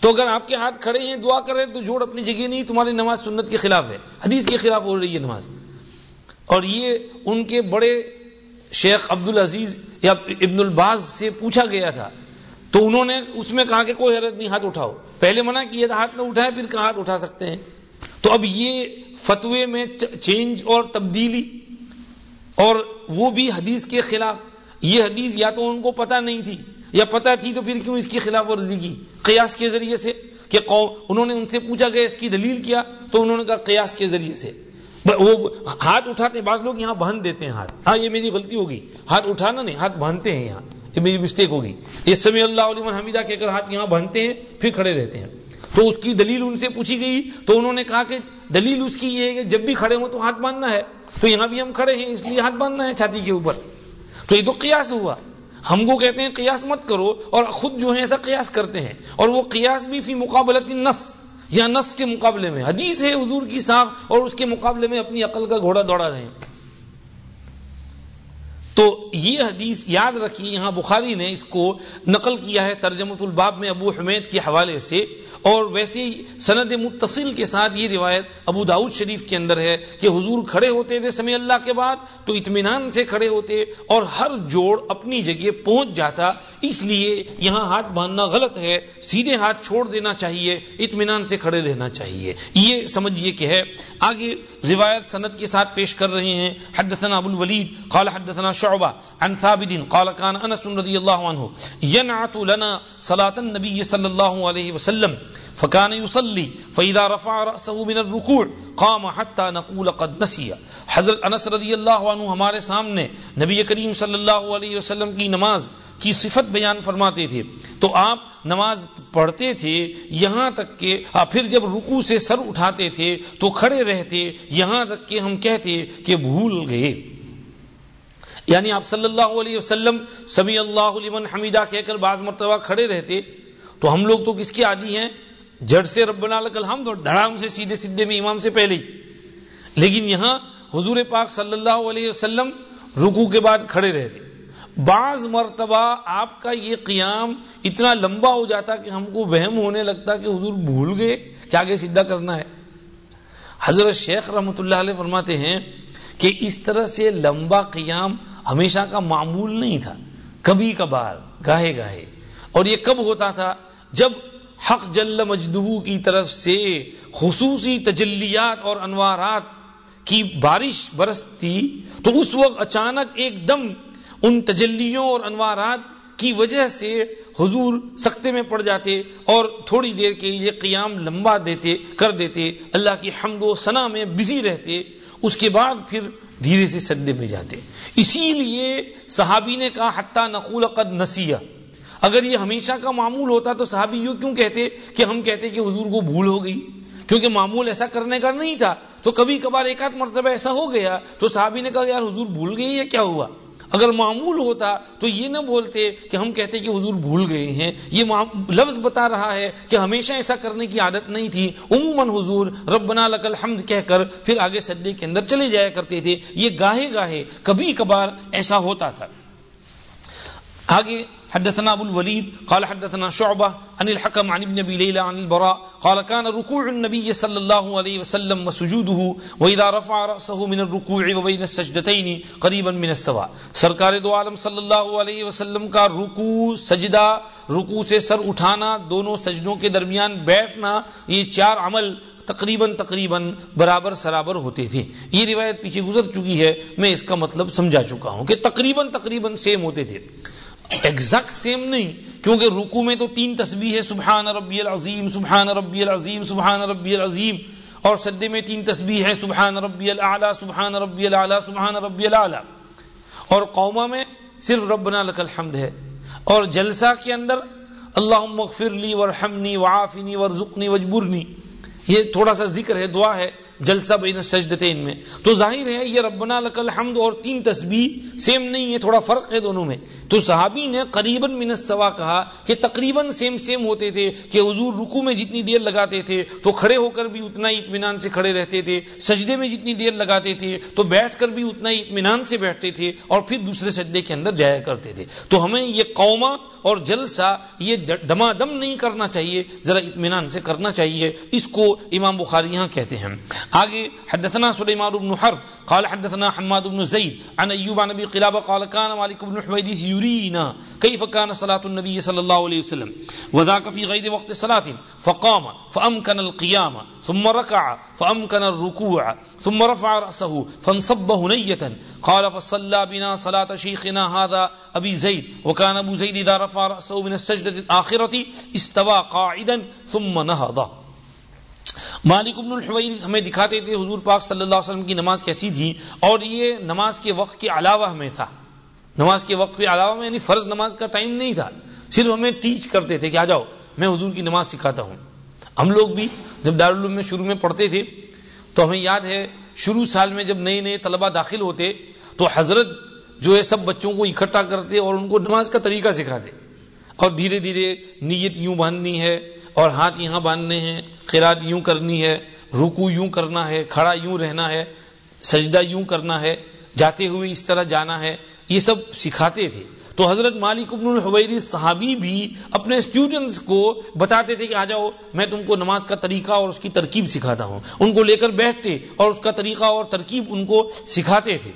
Speaker 1: تو اگر آپ کے ہاتھ کھڑے ہیں، دعا کر رہے ہیں، تو جوڑ اپنی جگہ نہیں، تمہاری نماز سنت کے خلاف ہے۔ حدیث کے خلاف ہو رہی ہے نماز۔ اور یہ ان کے بڑے شیخ عبد العزیز یا ابن الباز سے پوچھا گیا تھا۔ تو انہوں نے اس میں کہا کہ کوئی حیرت نہیں، ہاتھ اٹھاؤ۔ پہلے منع کیا تھا، ہاتھ نہ اٹھائے، پھر کہاں ہاتھ اٹھا سکتے ہیں۔ تو اب یہ فتوے میں چینج اور تبدیلی، اور وہ بھی حدیث کے خلاف۔ یہ حدیث یا تو ان کو پتا نہیں تھی، یا پتا تھی تو پھر کیوں اس کی خلاف ورزی کی؟ قیاس کے ذریعے سے کہ انہوں نے ان سے پوچھا گیا اس کی دلیل کیا؟ تو انہوں نے کہا قیاس کے ذریعے سے۔ وہ ہاتھ اٹھاتے بعض لوگ یہاں باندھ دیتے ہیں ہاتھ۔ ہاں یہ میری غلطی ہوگی۔ ہاتھ اٹھانا نہیں، ہاتھ باندھتے ہیں یہاں۔ یہ میری مسٹیک ہوگی۔ یہ سمی اللہ علیہ حمیدہ کہہ کر ہاتھ یہاں باندھتے ہیں، پھر کھڑے رہتے ہیں۔ تو اس کی دلیل ان سے پوچھی گئی۔ تو انہوں نے کہا کہ دلیل اس کی یہ ہے کہ جب بھی کھڑے ہوں تو ہاتھ باندھنا ہے۔ تو یہاں بھی ہم کھڑے ہیں، اس لیے ہاتھ باندھنا ہے چھاتی کے اوپر۔ تو یہ تو قیاس ہوا۔ ہم کو کہتے ہیں قیاس مت کرو اور خود جو ہے ایسا قیاس کرتے ہیں۔ اور وہ قیاس بھی فی مقابلت نس یا نس کے مقابلے میں۔ حدیث ہے حضور کی ساخ اور اس کے مقابلے میں اپنی عقل کا گھوڑا دوڑا رہے ہیں۔ تو یہ حدیث یاد رکھیے، یہاں بخاری نے اس کو نقل کیا ہے ترجمت الباب میں ابو حمید کے حوالے سے۔ اور ویسے سند متصل کے ساتھ یہ روایت ابو داود شریف کے اندر ہے کہ حضور کھڑے ہوتے تھے سمی اللہ کے بعد، تو اطمینان سے کھڑے ہوتے اور ہر جوڑ اپنی جگہ پہنچ جاتا۔ اس لیے یہاں ہاتھ باندھنا غلط ہے، سیدھے ہاتھ چھوڑ دینا چاہیے، اطمینان سے کھڑے رہنا چاہیے۔ یہ سمجھیے کہ ہے۔ آگے روایت سند کے ساتھ پیش کر رہے ہیں۔ حدثنا ابو الولید، قال حدثنا شعبہ، عن ثابت، قال كان انس رضی اللہ عنہ ينعت لنا صلاة النبي صلی اللہ علیہ وسلم۔ فكان يصلي فاذا رفع راسه من الركوع قام حتى نقول قد نسي حضرت انس رضی اللہ عنہ ہمارے سامنے نبی کریم صلی اللہ علیہ وسلم کی نماز کی صفت بیان فرماتے تھے. تو آپ نماز پڑھتے تھے، یہاں تک کہ پھر جب رکو سے سر اٹھاتے تھے تو کھڑے رہتے، یہاں تک کہ ہم کہتے کہ بھول گئے۔ یعنی آپ صلی اللہ علیہ وسلم سمی اللہ علیہ حمیدہ کہہ کر بعض مرتبہ کھڑے رہتے، تو ہم لوگ تو کس کے عادی ہیں؟ جڑ سے ربنا لک الحمد اور دھڑام سے سیدھے سیدھے میں امام سے پہلے ہی۔ لیکن یہاں حضور پاک صلی اللہ علیہ وسلم رکو کے بعد کھڑے رہتے بعض مرتبہ آپ کا یہ قیام اتنا لمبا ہو جاتا کہ ہم کو وہم ہونے لگتا کہ حضور بھول گئے کیا آگے سیدھا کرنا ہے۔ حضرت شیخ رحمت اللہ علیہ فرماتے ہیں کہ اس طرح سے لمبا قیام ہمیشہ کا معمول نہیں تھا۔ کبھی کبھار، گاہے گاہے۔ اور یہ کب ہوتا تھا؟ جب حق جل مجدو کی طرف سے خصوصی تجلیات اور انوارات کی بارش برستی، تو اس وقت اچانک ایک دم ان تجلیوں اور انوارات کی وجہ سے حضور سختے میں پڑ جاتے اور تھوڑی دیر کے لیے قیام لمبا دیتے، کر دیتے، اللہ کی حمد و ثنا میں بزی رہتے، اس کے بعد پھر دھیرے سے سدے میں جاتے۔ اسی لیے صحابی نے کہا، حتیٰ نقول قد نسیہ۔ اگر یہ ہمیشہ کا معمول ہوتا تو صحابی یوں کیوں کہتے کہ ہم کہتے کہ حضور کو بھول ہو گئی؟ کیونکہ معمول ایسا کرنے کا نہیں تھا۔ تو کبھی کبھار ایک آدھ مرتبہ ایسا ہو گیا تو صحابی نے کہا، یار حضور بھول گئی یا کیا ہوا؟ اگر معمول ہوتا تو یہ نہ بولتے کہ ہم کہتے کہ حضور بھول گئے ہیں۔ یہ لفظ بتا رہا ہے کہ ہمیشہ ایسا کرنے کی عادت نہیں تھی۔ عموماً حضور ربنا لک الحمد کہہ کر پھر آگے سجدے کے اندر چلے جایا کرتے تھے۔ یہ گاہے گاہے کبھی کبھار ایسا ہوتا تھا۔ آگے حدثنا ابو الوليد، قال حدثنا شعبة، عن الحكم عن ابن ابي ليلى عن البراء، قال كان ركوع النبي صلى الله عليه وسلم وسجوده واذا رفع راسه من الركوع وبين السجدتين قريبا من السواء. سرکار دو عالم صلی اللہ علیہ وسلم کا رکوع، سجدہ، رکوع سے سر اٹھانا، دونوں سجدوں کے درمیان بیٹھنا، یہ چار عمل تقریباً تقریباً برابر سرابر ہوتے تھے۔ یہ روایت پیچھے گزر چکی ہے، میں اس کا مطلب سمجھا چکا ہوں کہ تقریباً تقریباً سیم ہوتے تھے۔ ایگزیکٹ سیم نہیں کیونکہ رکو میں تو تین تسبیح ہے سبحان ربی العظیم، سبحان ربی العظیم، سبحان ربی العظیم۔ اور سدے میں تین تسبیح ہے سبحان ربی العلیٰ سبحان ربی العلیٰ سبحان ربی العلیٰ اور قوما میں صرف ربنا لک الحمد ہے۔ اور جلسہ کے اندر اللہ مغفر لی، ورحمنی، وعافنی، ورزقنی وجبرنی یہ تھوڑا سا ذکر ہے، دعا ہے۔ جلسہ بین سجدتین میں۔ تو ظاہر ہے یہ ربنا لک الحمد اور تین تسبیح سیم نہیں ہے، تھوڑا فرق ہے دونوں میں۔ تو صحابی نے قریباً من السوا کہا کہ تقریباً سیم سیم ہوتے تھے کہ حضور رکو میں جتنی دیر لگاتے تھے تو کھڑے ہو کر بھی اتنا ہی اطمینان سے کھڑے رہتے تھے۔ سجدے میں جتنی دیر لگاتے تھے تو بیٹھ کر بھی اتنا ہی اطمینان سے بیٹھتے تھے اور پھر دوسرے سجدے کے اندر جایا کرتے تھے۔ تو ہمیں یہ قوما اور جلسہ یہ دما دم نہیں کرنا چاہیے، ذرا اطمینان سے کرنا چاہیے۔ اس کو امام بخاری یہاں کہتے ہیں۔ آگے حدثنا سليمان بن حرب، قال حدثنا حماد بن زيد عن ايوب عن ابي قلابه قال كان مالك بن حويديس يرينا كيف كان صلاه النبي صلى الله عليه وسلم؟ وذاك في غير وقت صلاه فقام فامكن القيام ثم ركع فامكن الركوع ثم رفع راسه فانصب هنيه قال فصلى بنا صلاه شيخنا هذا ابي زيد وكان ابو زيد اذا رفع راسه من السجده الاخره استوى قاعدا ثم نهض. مالک ابن الحویر ہمیں دکھاتے تھے حضور پاک صلی اللہ علیہ وسلم کی نماز کیسی تھی اور یہ نماز کے وقت کے علاوہ ہمیں تھا۔ نماز کے وقت کے علاوہ میں یعنی فرض نماز کا ٹائم نہیں تھا۔ صرف ہمیں ٹیچ کرتے تھے کہ آ جاؤ، میں حضور کی نماز سکھاتا ہوں۔ ہم لوگ بھی جب دارالعلوم میں شروع میں پڑھتے تھے تو ہمیں یاد ہے شروع سال میں جب نئے نئے طلبہ داخل ہوتے تو حضرت جو ہے سب بچوں کو اکٹھا کرتے اور ان کو نماز کا طریقہ سکھاتے۔ اور دھیرے دھیرے نیت یوں باندھنی ہے اور ہاتھ یہاں باندھنے ہیں قرات یوں کرنی ہے رکو یوں کرنا ہے، کھڑا یوں رہنا ہے، سجدہ یوں کرنا ہے، جاتے ہوئے اس طرح جانا ہے، یہ سب سکھاتے تھے۔ تو حضرت مالک ابن الحویری صحابی بھی اپنے اسٹوڈنٹس کو بتاتے تھے کہ آ جاؤ، میں تم کو نماز کا طریقہ اور اس کی ترکیب سکھاتا ہوں۔ ان کو لے کر بیٹھتے اور اس کا طریقہ اور ترکیب ان کو سکھاتے تھے۔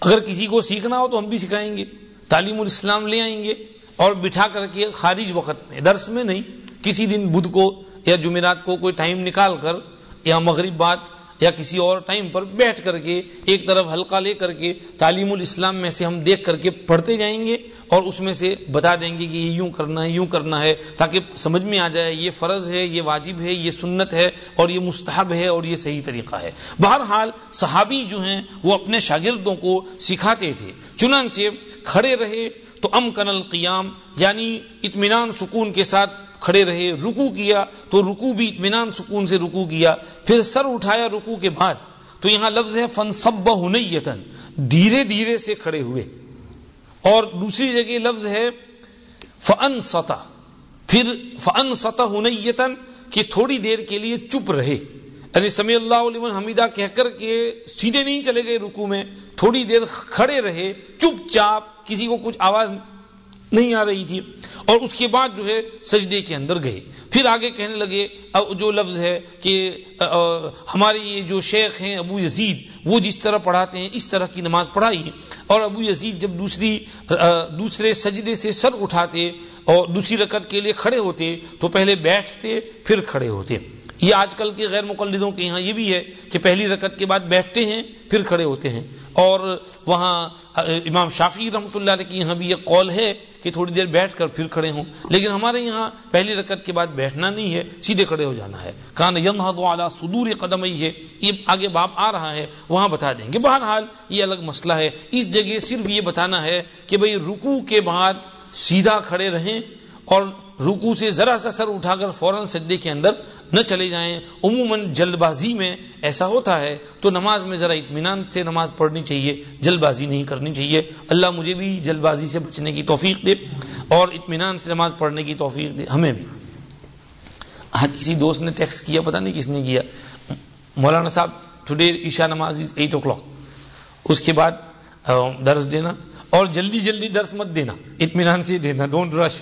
Speaker 1: اگر کسی کو سیکھنا ہو تو ہم بھی سکھائیں گے، تعلیم الاسلام لے آئیں گے۔ اور بٹھا کر کے خارج وقت میں، درس میں نہیں، کسی دن بدھ کو یا جمعرات کو کوئی ٹائم نکال کر یا مغرب بعد یا کسی اور ٹائم پر بیٹھ کر کے ایک طرف حلقہ لے کر کے تعلیم الاسلام میں سے ہم دیکھ کر کے پڑھتے جائیں گے اور اس میں سے بتا دیں گے کہ یہ یوں کرنا ہے، یوں کرنا ہے تاکہ سمجھ میں آ جائے یہ فرض ہے، یہ واجب ہے، یہ سنت ہے اور یہ مستحب ہے اور یہ صحیح طریقہ ہے۔ بہرحال صحابی جو ہیں وہ اپنے شاگردوں کو سکھاتے تھے، چنانچہ کھڑے رہے تو ام کنل قیام یعنی اطمینان سکون کے ساتھ کھڑے رہے رکو کیا، تو رکو بھی اطمینان سکون سے رکو کیا، پھر سر اٹھایا رکو کے بعد، تو یہاں لفظ ہے فن سب ہنیتن دھیرے دھیرے سے کھڑے ہوئے۔ اور دوسری جگہ لفظ ہے فن سطح پھر فن سطح ہنیتن کہ تھوڑی دیر کے لیے چپ رہے۔ یعنی سمی اللہ علیہ حمیدہ کہہ کر کے سیدھے نہیں چلے گئے رکو میں، تھوڑی دیر کھڑے رہے، چپ چاپ کسی کو کچھ آواز نہیں آ رہی تھی اور اس کے بعد جو ہے سجدے کے اندر گئے۔ پھر آگے کہنے لگے جو لفظ ہے کہ ہمارے یہ جو شیخ ہیں ابو یزید، وہ جس طرح پڑھاتے ہیں، اس طرح کی نماز پڑھائی۔ اور ابو یزید جب دوسری دوسرے سجدے سے سر اٹھاتے اور دوسری رکعت کے لیے کھڑے ہوتے، تو پہلے بیٹھتے، پھر کھڑے ہوتے۔ یہ آج کل کے غیر مقلدوں کے یہاں یہ بھی ہے کہ پہلی رکعت کے بعد بیٹھتے ہیں، پھر کھڑے ہوتے ہیں۔ اور وہاں، امام شافی رحمۃ اللہ علیہ کی یہاں بھی یہ قول ہے کہ تھوڑی دیر بیٹھ کر پھر کھڑے ہوں۔ لیکن ہمارے یہاں پہلی رکعت کے بعد بیٹھنا نہیں ہے، سیدھے کھڑے ہو جانا ہے۔ کان یم والا سدور قدم ہی ہے، یہ آگے باپ آ رہا ہے، وہاں بتا دیں گے۔ بہرحال یہ الگ مسئلہ ہے۔ اس جگہ صرف یہ بتانا ہے کہ بھئی رکو کے بعد سیدھا کھڑے رہیں اور رکو سے ذرا سا سر اٹھا کر فوراً سجدے کے اندر نہ چلے جائیں۔ عموماً جلد بازی میں ایسا ہوتا ہے تو نماز میں ذرا اطمینان سے نماز پڑھنی چاہیے جلد بازی نہیں کرنی چاہیے۔ اللہ مجھے بھی جلد بازی سے بچنے کی توفیق دے اور اطمینان سے نماز پڑھنے کی توفیق دے۔ ہمیں بھی۔ آج کسی دوست نے ٹیکس کیا، پتہ نہیں کس نے کیا۔ مولانا صاحب، ٹوڈے عشاء نماز ایٹ او کلاک اس کے بعد درس دینا۔ اور جلدی جلدی درس مت دینا، اطمینان سے دینا ڈونٹ رش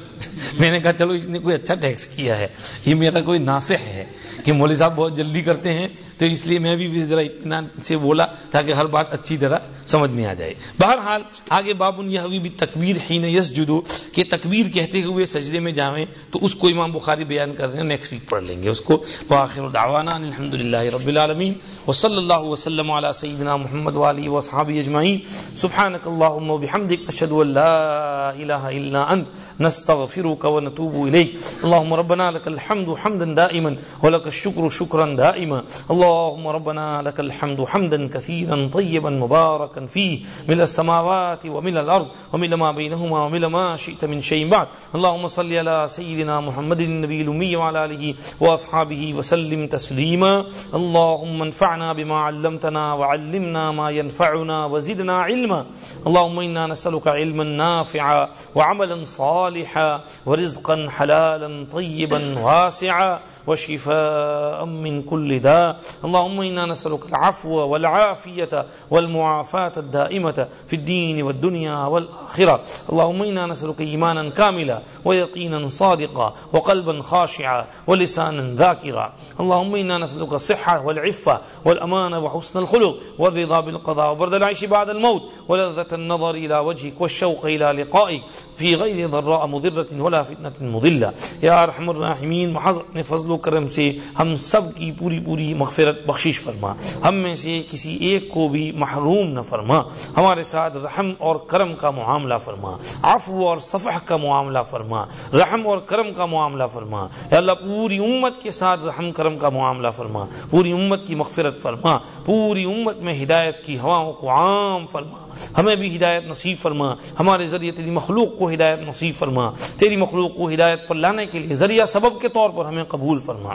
Speaker 1: میں نے کہا، چلو، اس نے کوئی اچھا ٹیکس کیا ہے، یہ میرا کوئی ناسح ہے کہ مولوی صاحب بہت جلدی کرتے ہیں، تو اس لیے میں بھی ذرا اطمینان سے بولا تاکہ ہر بات اچھی طرح سمجھ میں آ جائے۔ بہرحال، آگے بابن یہ بھی تکبیر حین یس جدو کہ تکبیر کہتے ہوئے سجدے میں جاویں تو اس کو امام بخاری بیان کر رہے ہیں نیکسٹ ویک پڑھ لیں گے اس کو۔ وآخر دعوانا الحمد للہ رب العالمین، وصلی اللہ وسلم علی سیدنا محمد والی وصحابی اجمعین۔ سبحانک اللہم و بحمدک نشہد لا الہ الا انت، نستغفرک و نتوب الیک۔ اللہم ربنا لك الحمد حمدا دائما ولك الشکر شکرا دائما۔ اللهم ربنا لك الحمد حمدا كثيرا طيبا مباركا فيه، من السماوات ومن الأرض، ومن ما بينهما ومن ما شئت من شيء بعد. اللهم صل على سيدنا محمد النبي الأمي وعلى آله وأصحابه وسلم تسليما. اللهم انفعنا بما علمتنا وعلمنا ما ينفعنا وزدنا علما. اللهم إنا نسألك علما نافعا وعملا صالحا ورزقا حلالا طيبا واسعا وشفاء من كل داء. اللهم إنا نسألك العفو والعافية والمعافاة الدائمة في الدين والدنيا والآخرة. اللهم إنا نسألك إيمانا كاملا ويقينا صادقا وقلبا خاشعا ولسانا ذاكرا. اللهم إنا نسألك الصحة والعفة والأمان وحسن الخلق والرضا بالقضاء وبرد العيش بعد الموت ولذة النظر إلى وجهك والشوق إلى لقائك في غير ضراء مضرة ولا فتنة مضلة. يا أرحم الراحمين محضر فضل و کرم سے ہم سب کی پوری پوری مغفرت بخشش فرما. ہم میں سے کسی ایک کو بھی محروم نہ فرما. فرما، ہمارے ساتھ رحم اور کرم کا معاملہ فرما، عفو اور صفح کا معاملہ فرما، رحم اور کرم کا معاملہ فرما، یا اللہ پوری امت کے ساتھ رحم کرم کا معاملہ فرما، پوری امت کی مغفرت فرما، پوری امت میں ہدایت کی ہواؤں کو عام فرما، ہمیں بھی ہدایت نصیب فرما، ہمارے ذریعے تیری مخلوق کو ہدایت نصیب فرما، تیری مخلوق کو ہدایت پر لانے کے لیے ذریعہ سبب کے طور پر ہمیں قبول فرما۔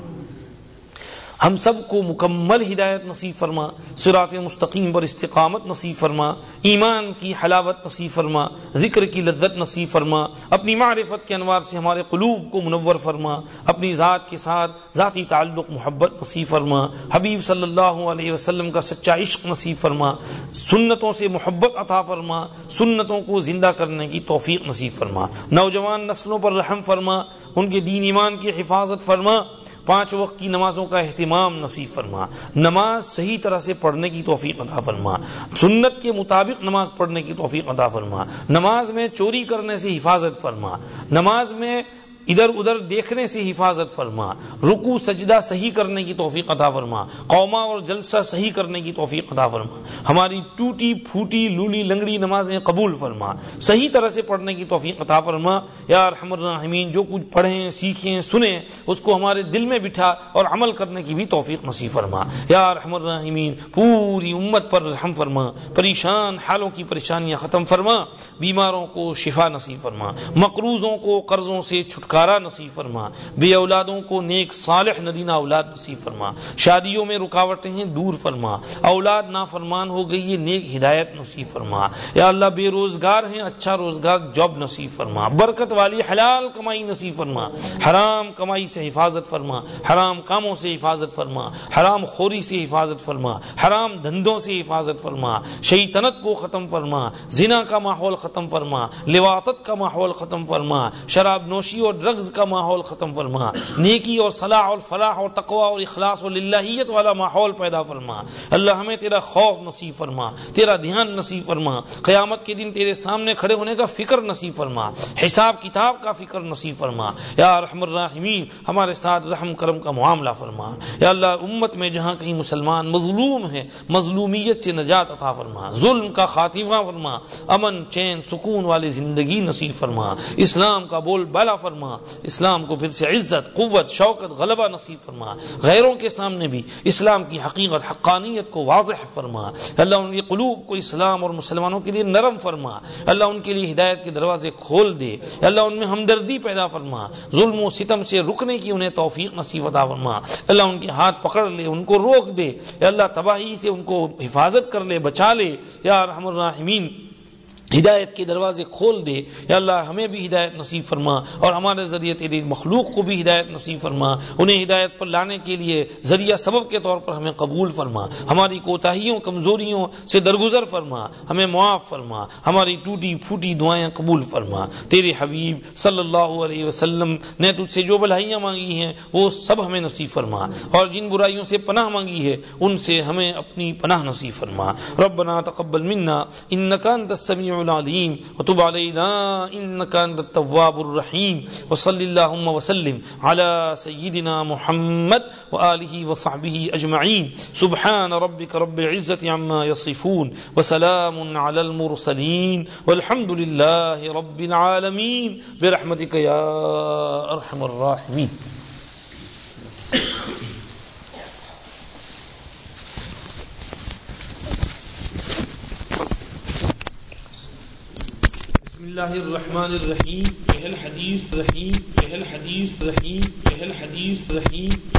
Speaker 1: ہم سب کو مکمل ہدایت نصیب فرما سرات مستقیم پر استقامت نصیب فرما، ایمان کی حلاوت نصیب فرما، ذکر کی لذت نصیب فرما، اپنی معرفت کے انوار سے ہمارے قلوب کو منور فرما، اپنی ذات کے ساتھ ذاتی تعلق، محبت نصیب فرما، حبیب صلی اللہ علیہ وسلم کا سچا عشق نصیب فرما، سنتوں سے محبت عطا فرما، سنتوں کو زندہ کرنے کی توفیق نصیب فرما، نوجوان نسلوں پر رحم فرما، ان کے دین ایمان کی حفاظت فرما پانچ وقت کی نمازوں کا اہتمام نصیب فرما، نماز صحیح طرح سے پڑھنے کی توفیق عطا فرما، سنت کے مطابق نماز پڑھنے کی توفیق عطا فرما، نماز میں چوری کرنے سے حفاظت فرما، نماز میں ادھر ادھر دیکھنے سے حفاظت فرما رکو سجدہ صحیح کرنے کی توفیق عطا فرما قوما اور جلسہ صحیح کرنے کی توفیق عطا فرما۔ ہماری ٹوٹی، پھوٹی، لولی، لنگڑی نمازیں قبول فرما۔ صحیح طرح سے پڑھنے کی توفیق عطا فرما۔ یا رحم الرحمین جو کچھ پڑھیں، سیکھیں، سنیں، اس کو ہمارے دل میں بٹھا اور عمل کرنے کی بھی توفیق نصیب فرما۔ یا رحم الرحمین پوری امت پر رحم فرما، پریشان حالوں کی پریشانیاں ختم فرما۔ بیماروں کو شفا نصیب فرما۔ مقروضوں کو قرضوں سے چھٹکا نصیب فرما۔ بے اولادوں کو نیک صالح ندینہ اولاد نصیب فرما۔ شادیوں میں رکاوٹیں ہیں، دور فرما۔ اولاد نافرمان ہو گئی ہے نیک ہدایت نصیب فرما۔ یا اللہ، بے روزگار ہیں اچھا روزگار جاب نصیب فرما۔ برکت والی حلال کمائی نصیب فرما۔ حرام کمائی سے حفاظت فرما۔ حرام کاموں سے حفاظت فرما۔ حرام خوری سے حفاظت فرما۔ حرام دھندوں سے حفاظت فرما۔ شیطنت کو ختم فرما۔ زنا کا ماحول ختم فرما۔ لواطت کا ماحول ختم فرما۔ شراب نوشی اور ڈرگز کا ماحول ختم فرما، نیکی اور صلاح اور فلاح اور تقوا اور اخلاص اور اللہیت والا ماحول پیدا فرما۔ اللہ ہمیں تیرا خوف نصیب فرما، تیرا دھیان نصیب فرما۔ قیامت کے دن تیرے سامنے کھڑے ہونے کا فکر نصیب فرما۔ حساب کتاب کا فکر نصیب فرما۔ یا رحم الرحمین ہمارے ساتھ رحم کرم کا معاملہ فرما۔ یا اللہ، امت میں جہاں کہیں مسلمان مظلوم ہے مظلومیت سے نجات عطا فرما۔ ظلم کا خاتمہ فرما۔ امن، چین، سکون والی زندگی نصیب فرما۔ اسلام کا بول بالا فرما۔ فرما اسلام کو پھر سے عزت، قوت، شوکت، غلبہ نصیب فرما۔ غیروں کے سامنے بھی اسلام کی حقیقت حقانیت کو واضح فرما۔ اللہ ان کے قلوب کو اسلام اور مسلمانوں کے لیے نرم فرما۔ اللہ ان کے لیے ہدایت کے دروازے کھول دے۔ اللہ ان میں ہمدردی پیدا فرما۔ ظلم و ستم سے رکنے کی انہیں توفیق نصیب عطا فرما۔ اللہ ان کے ہاتھ پکڑ لے، ان کو روک دے۔ اللہ تباہی سے ان کو حفاظت کر لے، بچا لے۔ یا رحم الرحمین ہدایت کے دروازے کھول دے۔ یا اللہ، ہمیں بھی ہدایت نصیب فرما اور ہمارے ذریعے تیری مخلوق کو بھی ہدایت نصیب فرما۔ انہیں ہدایت پر لانے کے لیے ذریعہ سبب کے طور پر ہمیں قبول فرما۔ ہماری کوتاہیوں، کمزوریوں سے درگزر فرما۔ ہمیں معاف فرما۔ ہماری ٹوٹی پھوٹی دعائیں قبول فرما۔ تیرے حبیب صلی اللہ علیہ وسلم نے تجھ سے جو بلائیاں مانگی ہیں، وہ سب ہمیں نصیب فرما۔ اور جن برائیوں سے پناہ مانگی ہے، ان سے ہمیں اپنی پناہ نصیب فرما۔ ربنا تقبل منا انکا انت السمیع العليم وتب علينا انك انت التواب الرحيم وصلى اللهم وسلم على سيدنا محمد واله وصحبه اجمعين سبحان ربك رب العزه عما يصفون وسلام على المرسلين والحمد لله رب العالمين برحمتك يا ارحم الراحمين اللہ الرحمن الرحیم اہل حدیث رحیم اہل حدیث رحیم اہل حدیث رحیم